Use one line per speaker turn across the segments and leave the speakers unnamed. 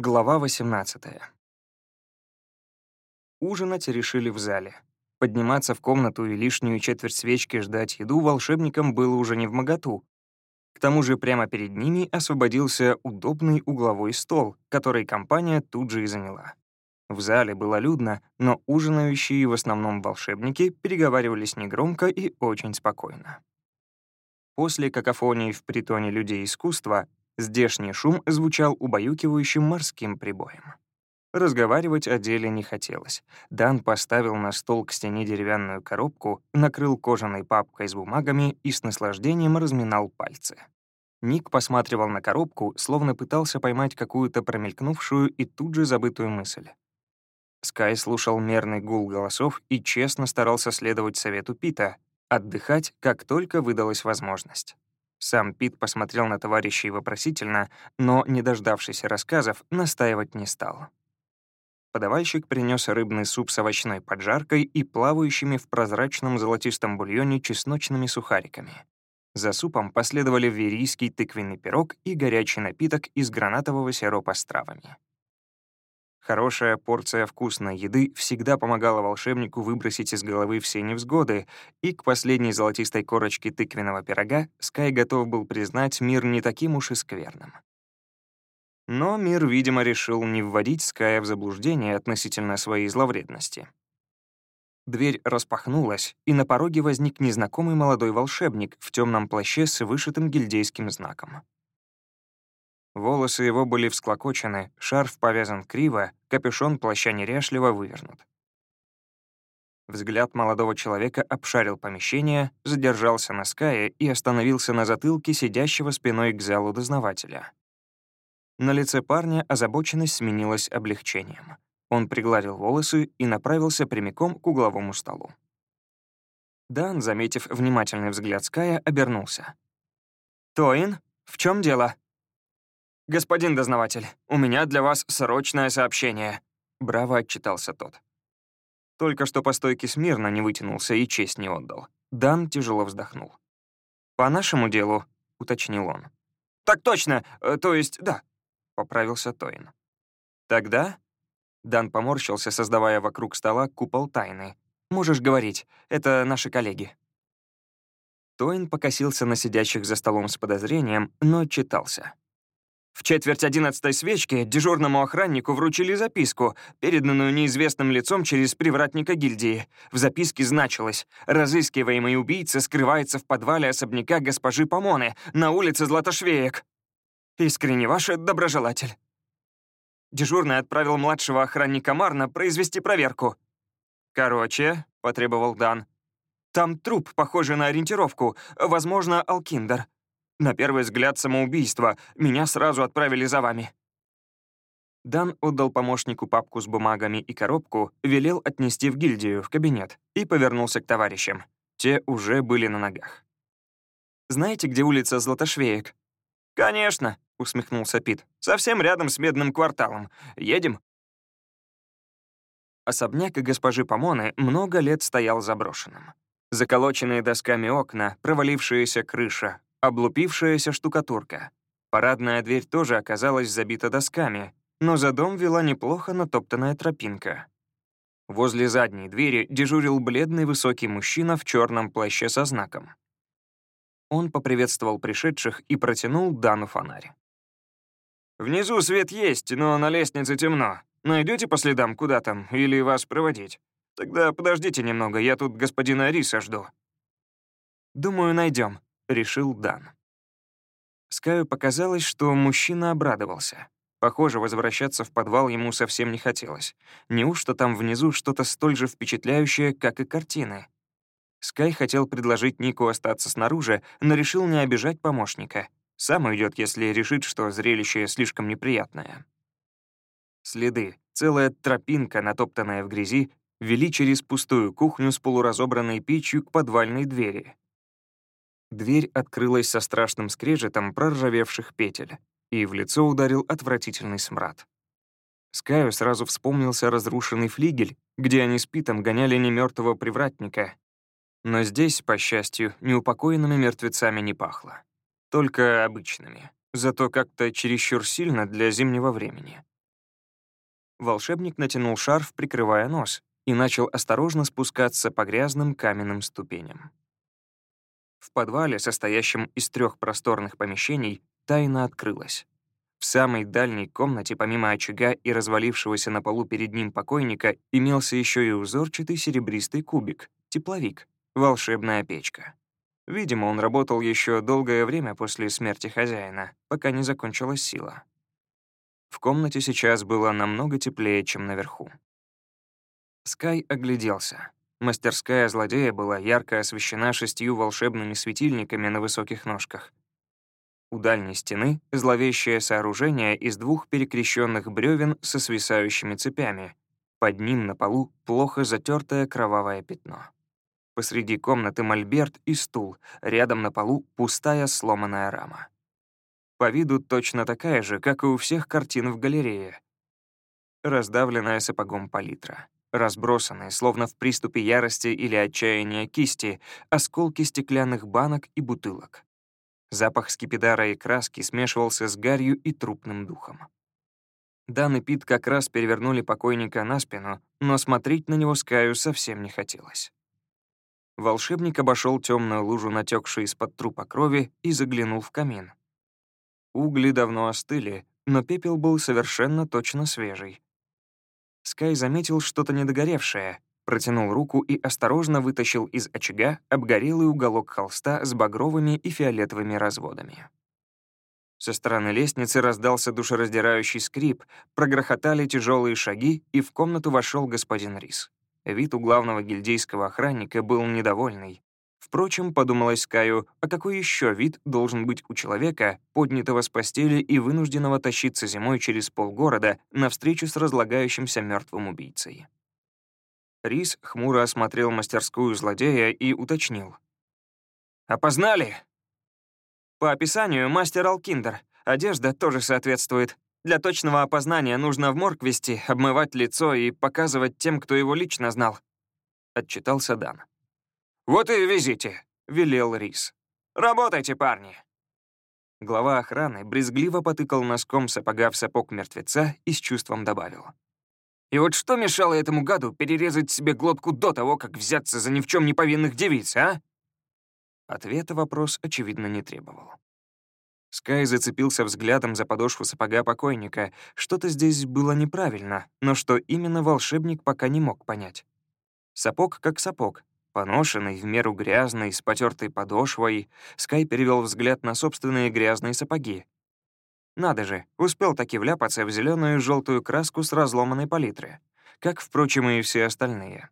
Глава 18. Ужинать решили в зале. Подниматься в комнату и лишнюю четверть свечки ждать еду волшебникам было уже не в моготу. К тому же прямо перед ними освободился удобный угловой стол, который компания тут же и заняла. В зале было людно, но ужинающие в основном волшебники переговаривались негромко и очень спокойно. После какофонии в притоне людей искусства Здешний шум звучал убаюкивающим морским прибоем. Разговаривать о деле не хотелось. Дан поставил на стол к стене деревянную коробку, накрыл кожаной папкой с бумагами и с наслаждением разминал пальцы. Ник посматривал на коробку, словно пытался поймать какую-то промелькнувшую и тут же забытую мысль. Скай слушал мерный гул голосов и честно старался следовать совету Пита — отдыхать, как только выдалась возможность. Сам Пит посмотрел на товарищей вопросительно, но, не дождавшись рассказов, настаивать не стал. Подавальщик принес рыбный суп с овощной поджаркой и плавающими в прозрачном золотистом бульоне чесночными сухариками. За супом последовали верийский тыквенный пирог и горячий напиток из гранатового сиропа с травами. Хорошая порция вкусной еды всегда помогала волшебнику выбросить из головы все невзгоды, и к последней золотистой корочке тыквенного пирога Скай готов был признать мир не таким уж и скверным. Но мир, видимо, решил не вводить Ская в заблуждение относительно своей зловредности. Дверь распахнулась, и на пороге возник незнакомый молодой волшебник в темном плаще с вышитым гильдейским знаком. Волосы его были всклокочены, шарф повязан криво, капюшон плаща неряшливо вывернут. Взгляд молодого человека обшарил помещение, задержался на Скае и остановился на затылке сидящего спиной к залу дознавателя. На лице парня озабоченность сменилась облегчением. Он пригладил волосы и направился прямиком к угловому столу. Дан, заметив внимательный взгляд Ская, обернулся. «Тоин, в чем дело?» «Господин дознаватель, у меня для вас срочное сообщение», — браво отчитался тот. Только что по стойке смирно не вытянулся и честь не отдал. Дан тяжело вздохнул. «По нашему делу», — уточнил он. «Так точно, э, то есть да», — поправился Тоин. «Тогда?» Дан поморщился, создавая вокруг стола купол тайны. «Можешь говорить, это наши коллеги». Тоин покосился на сидящих за столом с подозрением, но читался. В четверть одиннадцатой свечки дежурному охраннику вручили записку, переданную неизвестным лицом через привратника гильдии. В записке значилось «Разыскиваемый убийца скрывается в подвале особняка госпожи Помоны на улице Златошвеек». Искренне ваш доброжелатель. Дежурный отправил младшего охранника Марна произвести проверку. «Короче», — потребовал Дан, — «там труп, похожий на ориентировку, возможно, Алкиндер». На первый взгляд самоубийство. Меня сразу отправили за вами». Дан отдал помощнику папку с бумагами и коробку, велел отнести в гильдию, в кабинет, и повернулся к товарищам. Те уже были на ногах. «Знаете, где улица Златошвеек?» «Конечно», — усмехнулся Пит. «Совсем рядом с Медным кварталом. Едем?» Особняк госпожи Помоны много лет стоял заброшенным. Заколоченные досками окна, провалившаяся крыша, облупившаяся штукатурка. Парадная дверь тоже оказалась забита досками, но за дом вела неплохо натоптанная тропинка. Возле задней двери дежурил бледный высокий мужчина в черном плаще со знаком. Он поприветствовал пришедших и протянул Дану фонарь. «Внизу свет есть, но на лестнице темно. Найдете по следам, куда там, или вас проводить? Тогда подождите немного, я тут господина Ариса жду». «Думаю, найдем», — решил Дан. Скаю показалось, что мужчина обрадовался. Похоже, возвращаться в подвал ему совсем не хотелось. Неужто там внизу что-то столь же впечатляющее, как и картины? Скай хотел предложить Нику остаться снаружи, но решил не обижать помощника. Сам уйдет, если решит, что зрелище слишком неприятное. Следы, целая тропинка, натоптанная в грязи, вели через пустую кухню с полуразобранной печью к подвальной двери. Дверь открылась со страшным скрежетом проржавевших петель, и в лицо ударил отвратительный смрад. Скаю сразу вспомнился разрушенный флигель, где они с Питом гоняли немертвого привратника. Но здесь, по счастью, неупокоенными мертвецами не пахло. Только обычными, зато как-то чересчур сильно для зимнего времени. Волшебник натянул шарф, прикрывая нос, и начал осторожно спускаться по грязным каменным ступеням. В подвале, состоящем из трех просторных помещений, тайна открылась. В самой дальней комнате, помимо очага и развалившегося на полу перед ним покойника, имелся еще и узорчатый серебристый кубик, тепловик, волшебная печка. Видимо, он работал еще долгое время после смерти хозяина, пока не закончилась сила. В комнате сейчас было намного теплее, чем наверху. Скай огляделся. Мастерская злодея была ярко освещена шестью волшебными светильниками на высоких ножках. У дальней стены — зловещее сооружение из двух перекрещенных бревен со свисающими цепями. Под ним на полу плохо затертое кровавое пятно. Посреди комнаты мольберт и стул, рядом на полу пустая сломанная рама. По виду точно такая же, как и у всех картин в галерее. Раздавленная сапогом палитра. Разбросанные, словно в приступе ярости или отчаяния кисти, осколки стеклянных банок и бутылок. Запах скипидара и краски смешивался с гарью и трупным духом. Дан и Пит как раз перевернули покойника на спину, но смотреть на него Скаю совсем не хотелось. Волшебник обошел темную лужу, натекшую из-под трупа крови, и заглянул в камин. Угли давно остыли, но пепел был совершенно точно свежий. Скай заметил что-то недогоревшее, протянул руку и осторожно вытащил из очага обгорелый уголок холста с багровыми и фиолетовыми разводами. Со стороны лестницы раздался душераздирающий скрип, прогрохотали тяжелые шаги, и в комнату вошел господин Рис. Вид у главного гильдейского охранника был недовольный. Впрочем, подумалось Скаю, а какой еще вид должен быть у человека, поднятого с постели и вынужденного тащиться зимой через полгорода навстречу с разлагающимся мертвым убийцей? Рис хмуро осмотрел мастерскую злодея и уточнил. «Опознали?» «По описанию мастер Алкиндер. Одежда тоже соответствует. Для точного опознания нужно в морг вести, обмывать лицо и показывать тем, кто его лично знал», — отчитался Дан. «Вот и везите», — велел Рис. «Работайте, парни». Глава охраны брезгливо потыкал носком сапога в сапог мертвеца и с чувством добавил. «И вот что мешало этому гаду перерезать себе глотку до того, как взяться за ни в чем не повинных девиц, а?» Ответа вопрос, очевидно, не требовал. Скай зацепился взглядом за подошву сапога покойника. Что-то здесь было неправильно, но что именно волшебник пока не мог понять. Сапог как сапог, Поношенный, в меру грязный, с потертой подошвой, Скай перевел взгляд на собственные грязные сапоги. Надо же, успел таки вляпаться в зеленую и желтую краску с разломанной палитры, как, впрочем, и все остальные.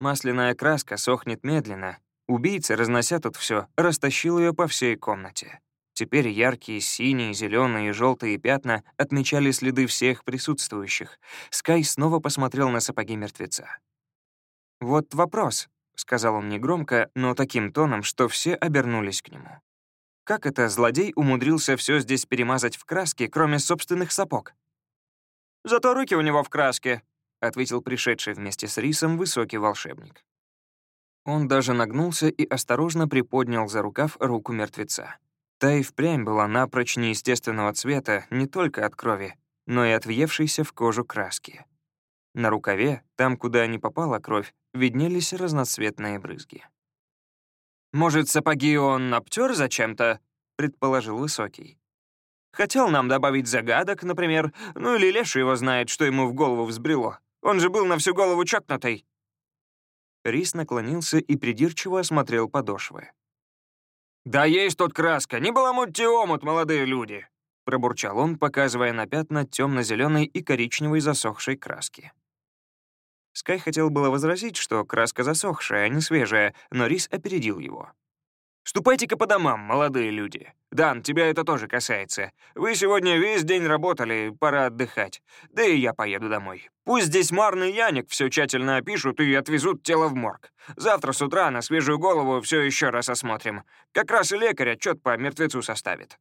Масляная краска сохнет медленно. Убийца, разнося тут все, растащил ее по всей комнате. Теперь яркие синие, зеленые и желтые пятна отмечали следы всех присутствующих. Скай снова посмотрел на сапоги мертвеца. «Вот вопрос», — сказал он негромко, но таким тоном, что все обернулись к нему. «Как это злодей умудрился все здесь перемазать в краске, кроме собственных сапог?» «Зато руки у него в краске», — ответил пришедший вместе с Рисом высокий волшебник. Он даже нагнулся и осторожно приподнял за рукав руку мертвеца. Та и впрямь была напрочь неестественного цвета не только от крови, но и от въевшейся в кожу краски. На рукаве, там, куда не попала кровь, виднелись разноцветные брызги. «Может, сапоги он обтер зачем-то?» — предположил Высокий. «Хотел нам добавить загадок, например, ну или Леша его знает, что ему в голову взбрело. Он же был на всю голову чокнутый». Рис наклонился и придирчиво осмотрел подошвы. «Да есть тут краска, не баламутьте омут, молодые люди!» пробурчал он, показывая на пятна темно-зеленой и коричневой засохшей краски. Скай хотел было возразить, что краска засохшая, а не свежая, но Рис опередил его. «Ступайте-ка по домам, молодые люди. Дан, тебя это тоже касается. Вы сегодня весь день работали, пора отдыхать. Да и я поеду домой. Пусть здесь Марный и Яник все тщательно опишут и отвезут тело в морг. Завтра с утра на свежую голову все еще раз осмотрим. Как раз и лекарь отчет по мертвецу составит».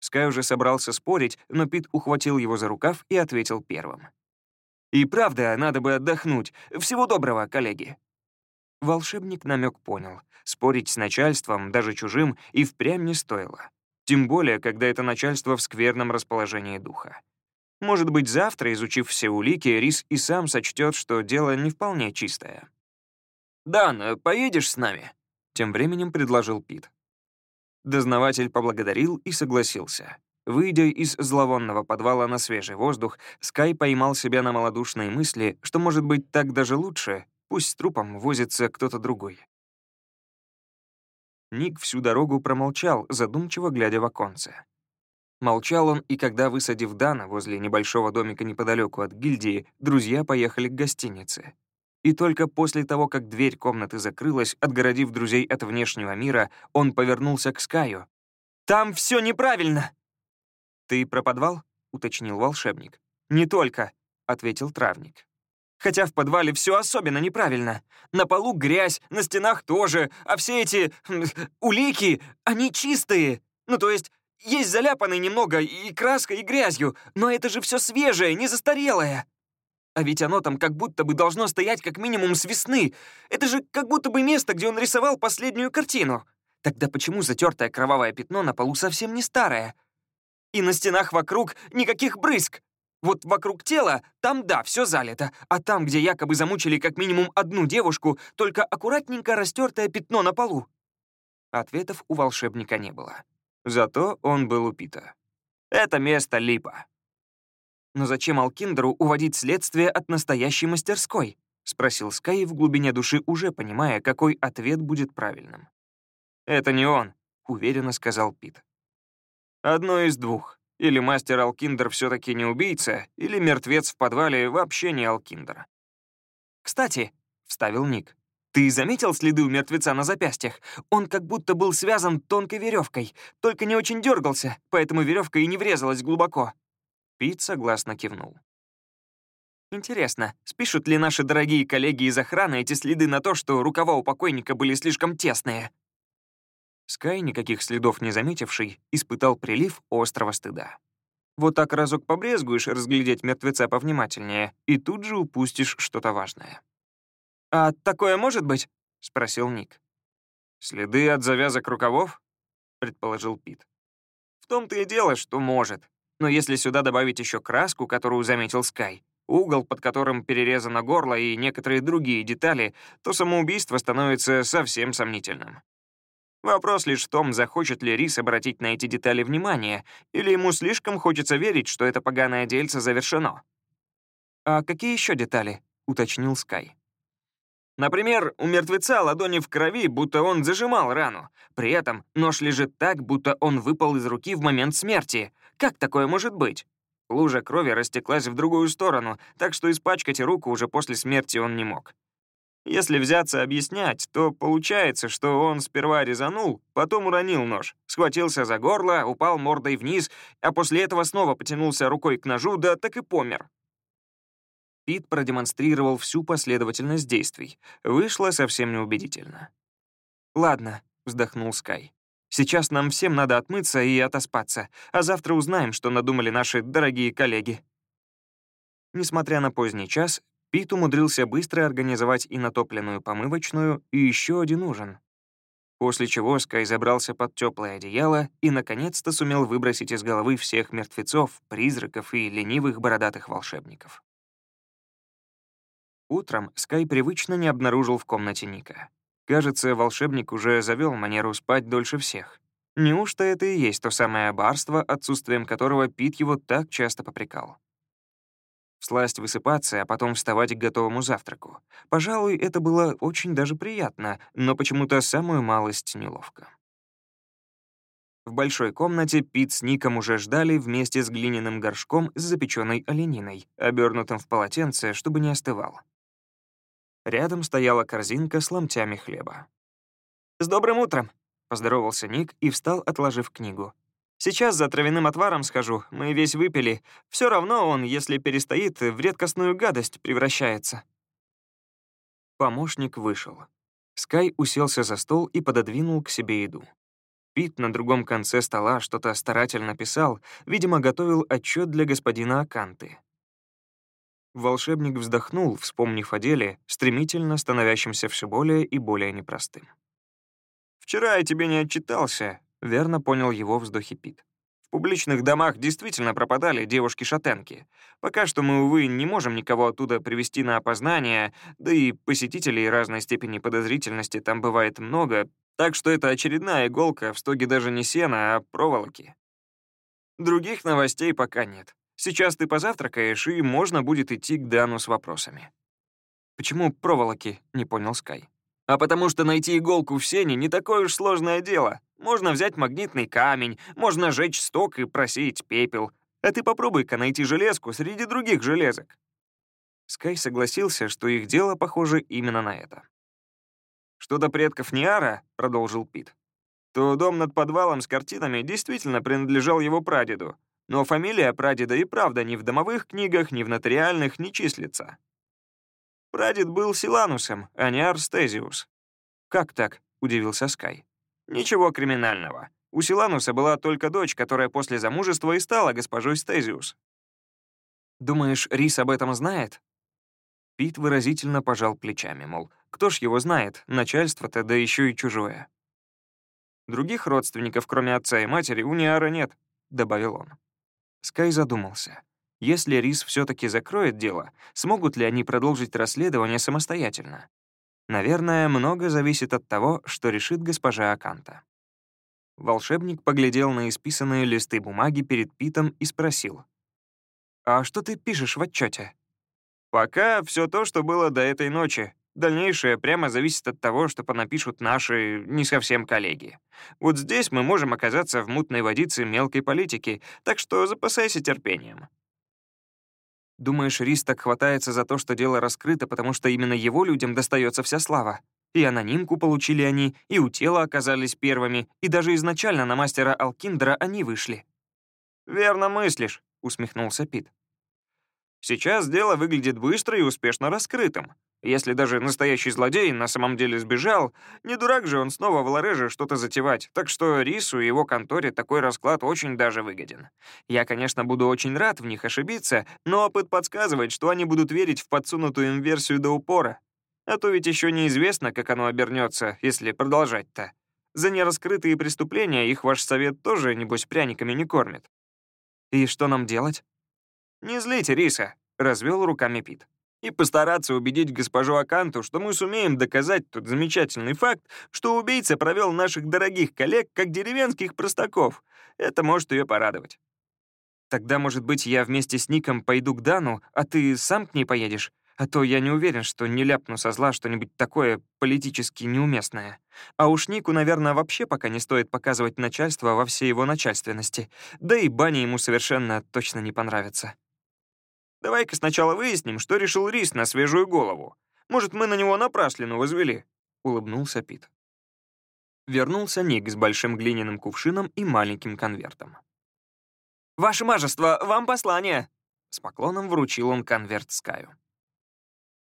Скай уже собрался спорить, но Пит ухватил его за рукав и ответил первым. И правда, надо бы отдохнуть. Всего доброго, коллеги». Волшебник намек понял. Спорить с начальством, даже чужим, и впрямь не стоило. Тем более, когда это начальство в скверном расположении духа. Может быть, завтра, изучив все улики, Рис и сам сочтет, что дело не вполне чистое. «Дан, э, поедешь с нами?» — тем временем предложил Пит. Дознаватель поблагодарил и согласился. Выйдя из зловонного подвала на свежий воздух, Скай поймал себя на малодушные мысли, что, может быть, так даже лучше, пусть с трупом возится кто-то другой. Ник всю дорогу промолчал, задумчиво глядя в оконце. Молчал он, и когда, высадив Дана возле небольшого домика неподалеку от гильдии, друзья поехали к гостинице. И только после того, как дверь комнаты закрылась, отгородив друзей от внешнего мира, он повернулся к Скаю. «Там все неправильно!» «Ты про подвал?» — уточнил волшебник. «Не только», — ответил травник. «Хотя в подвале все особенно неправильно. На полу грязь, на стенах тоже, а все эти... улики, они чистые. Ну, то есть, есть заляпанные немного и краской, и грязью, но это же все свежее, не застарелое. А ведь оно там как будто бы должно стоять как минимум с весны. Это же как будто бы место, где он рисовал последнюю картину. Тогда почему затертое кровавое пятно на полу совсем не старое? И на стенах вокруг никаких брызг. Вот вокруг тела, там да, все залито, а там, где якобы замучили как минимум одну девушку, только аккуратненько растертое пятно на полу. Ответов у волшебника не было. Зато он был у Пита. Это место липа. «Но зачем Алкиндеру уводить следствие от настоящей мастерской?» — спросил Скай в глубине души, уже понимая, какой ответ будет правильным. «Это не он», — уверенно сказал Пит. «Одно из двух. Или мастер Алкиндер все таки не убийца, или мертвец в подвале вообще не Алкиндер». «Кстати», — вставил Ник, «ты заметил следы у мертвеца на запястьях? Он как будто был связан тонкой веревкой, только не очень дергался, поэтому веревка и не врезалась глубоко. Пит согласно кивнул. Интересно, спишут ли наши дорогие коллеги из охраны эти следы на то, что рукава у покойника были слишком тесные? Скай, никаких следов не заметивший, испытал прилив острого стыда. Вот так разок побрезгуешь разглядеть мертвеца повнимательнее, и тут же упустишь что-то важное. «А такое может быть?» — спросил Ник. «Следы от завязок рукавов?» — предположил Пит. «В том-то и дело, что может. Но если сюда добавить еще краску, которую заметил Скай, угол, под которым перерезано горло и некоторые другие детали, то самоубийство становится совсем сомнительным. Вопрос лишь в том, захочет ли Рис обратить на эти детали внимание, или ему слишком хочется верить, что это поганое дельце завершено. «А какие еще детали?» — уточнил Скай. Например, у мертвеца ладони в крови, будто он зажимал рану. При этом нож лежит так, будто он выпал из руки в момент смерти. Как такое может быть? Лужа крови растеклась в другую сторону, так что испачкать руку уже после смерти он не мог. Если взяться объяснять, то получается, что он сперва резанул, потом уронил нож, схватился за горло, упал мордой вниз, а после этого снова потянулся рукой к ножу, да так и помер. Пит продемонстрировал всю последовательность действий. Вышло совсем неубедительно. «Ладно», — вздохнул Скай. «Сейчас нам всем надо отмыться и отоспаться, а завтра узнаем, что надумали наши дорогие коллеги». Несмотря на поздний час, Пит умудрился быстро организовать и натопленную помывочную, и еще один ужин. После чего Скай забрался под теплое одеяло и, наконец-то, сумел выбросить из головы всех мертвецов, призраков и ленивых бородатых волшебников. Утром Скай привычно не обнаружил в комнате Ника. Кажется, волшебник уже завел манеру спать дольше всех. Неужто это и есть то самое барство, отсутствием которого Пит его так часто попрекал? Всласть высыпаться, а потом вставать к готовому завтраку. Пожалуй, это было очень даже приятно, но почему-то самую малость неловко. В большой комнате Пит с Ником уже ждали вместе с глиняным горшком с запеченной олениной, обернутым в полотенце, чтобы не остывал. Рядом стояла корзинка с ломтями хлеба. «С добрым утром!» — поздоровался Ник и встал, отложив книгу. «Сейчас за травяным отваром схожу, мы весь выпили. Все равно он, если перестоит, в редкостную гадость превращается». Помощник вышел. Скай уселся за стол и пододвинул к себе еду. Пит на другом конце стола что-то старательно писал, видимо, готовил отчет для господина Аканты. Волшебник вздохнул, вспомнив о деле, стремительно становящемся все более и более непростым. «Вчера я тебе не отчитался», — верно понял его вздохи Пит. В публичных домах действительно пропадали девушки-шатенки. Пока что мы, увы, не можем никого оттуда привести на опознание, да и посетителей разной степени подозрительности там бывает много, так что это очередная иголка в стоге даже не сена, а проволоки. Других новостей пока нет. Сейчас ты позавтракаешь, и можно будет идти к Дану с вопросами. «Почему проволоки?» — не понял Скай. «А потому что найти иголку в сене не такое уж сложное дело. Можно взять магнитный камень, можно жечь сток и просеять пепел. А ты попробуй-ка найти железку среди других железок». Скай согласился, что их дело похоже именно на это. «Что до предков Ниара», — продолжил Пит, то дом над подвалом с картинами действительно принадлежал его прадеду, но фамилия прадеда и правда ни в домовых книгах, ни в нотариальных не числится. Прадед был Силанусом, а не Арстезиус. «Как так?» — удивился Скай. «Ничего криминального. У Силануса была только дочь, которая после замужества и стала госпожой Стезиус». «Думаешь, Рис об этом знает?» Пит выразительно пожал плечами, мол, кто ж его знает, начальство-то, да еще и чужое. Других родственников, кроме отца и матери, у Ниара нет», — добавил он. Скай задумался. Если Рис все таки закроет дело, смогут ли они продолжить расследование самостоятельно? Наверное, много зависит от того, что решит госпожа Аканта. Волшебник поглядел на исписанные листы бумаги перед Питом и спросил. «А что ты пишешь в отчете? «Пока все то, что было до этой ночи. Дальнейшее прямо зависит от того, что понапишут наши не совсем коллеги. Вот здесь мы можем оказаться в мутной водице мелкой политики, так что запасайся терпением. Думаешь, Рис так хватается за то, что дело раскрыто, потому что именно его людям достается вся слава? И анонимку получили они, и у тела оказались первыми, и даже изначально на мастера Алкиндера они вышли. «Верно мыслишь», — усмехнулся Пит. «Сейчас дело выглядит быстро и успешно раскрытым. Если даже настоящий злодей на самом деле сбежал, не дурак же он снова в Лореже что-то затевать, так что Рису и его конторе такой расклад очень даже выгоден. Я, конечно, буду очень рад в них ошибиться, но опыт подсказывает, что они будут верить в подсунутую им версию до упора. А то ведь еще неизвестно, как оно обернется, если продолжать-то. За нераскрытые преступления их ваш совет тоже, небось, пряниками не кормит. И что нам делать? «Не злите Риса», — развел руками Пит и постараться убедить госпожу Аканту, что мы сумеем доказать тот замечательный факт, что убийца провел наших дорогих коллег как деревенских простаков. Это может ее порадовать. Тогда, может быть, я вместе с Ником пойду к Дану, а ты сам к ней поедешь? А то я не уверен, что не ляпну со зла что-нибудь такое политически неуместное. А уж Нику, наверное, вообще пока не стоит показывать начальство во всей его начальственности. Да и баня ему совершенно точно не понравится. Давай-ка сначала выясним, что решил Рис на свежую голову. Может, мы на него напраслину возвели?» — улыбнулся Пит. Вернулся Ник с большим глиняным кувшином и маленьким конвертом. «Ваше мажество, вам послание!» С поклоном вручил он конверт Скаю.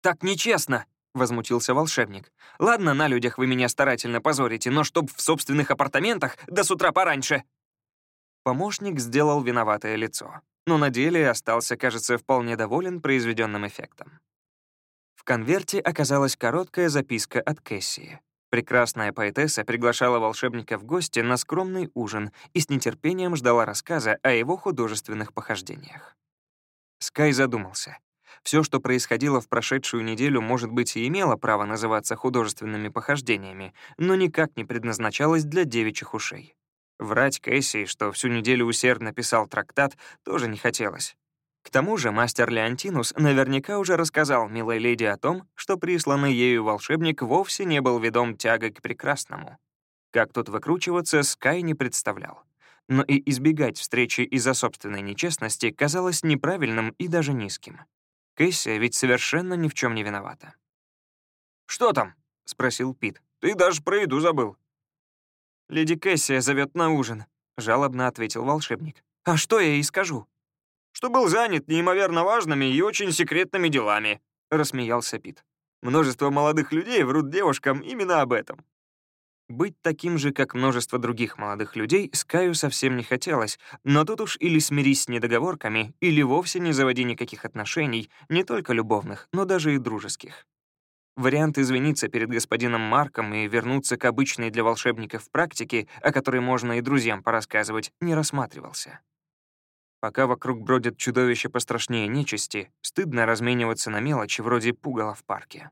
«Так нечестно!» — возмутился волшебник. «Ладно, на людях вы меня старательно позорите, но чтоб в собственных апартаментах до с утра пораньше!» Помощник сделал виноватое лицо но на деле остался, кажется, вполне доволен произведенным эффектом. В конверте оказалась короткая записка от Кэссии. Прекрасная поэтесса приглашала волшебника в гости на скромный ужин и с нетерпением ждала рассказа о его художественных похождениях. Скай задумался. Все, что происходило в прошедшую неделю, может быть, и имело право называться художественными похождениями, но никак не предназначалось для девичьих ушей. Врать Кэсси, что всю неделю усердно писал трактат, тоже не хотелось. К тому же мастер Леонтинус наверняка уже рассказал милой леди о том, что присланный ею волшебник вовсе не был ведом тягой к прекрасному. Как тут выкручиваться, Скай не представлял. Но и избегать встречи из-за собственной нечестности казалось неправильным и даже низким. Кэсси ведь совершенно ни в чем не виновата. «Что там?» — спросил Пит. «Ты даже про еду забыл». «Леди Кэссия зовет на ужин», — жалобно ответил волшебник. «А что я ей скажу?» «Что был занят неимоверно важными и очень секретными делами», — рассмеялся Пит. «Множество молодых людей врут девушкам именно об этом». Быть таким же, как множество других молодых людей, Скаю совсем не хотелось, но тут уж или смирись с недоговорками, или вовсе не заводи никаких отношений, не только любовных, но даже и дружеских. Вариант извиниться перед господином Марком и вернуться к обычной для волшебников практике, о которой можно и друзьям порассказывать, не рассматривался. Пока вокруг бродят чудовища пострашнее нечисти, стыдно размениваться на мелочи вроде пугала в парке.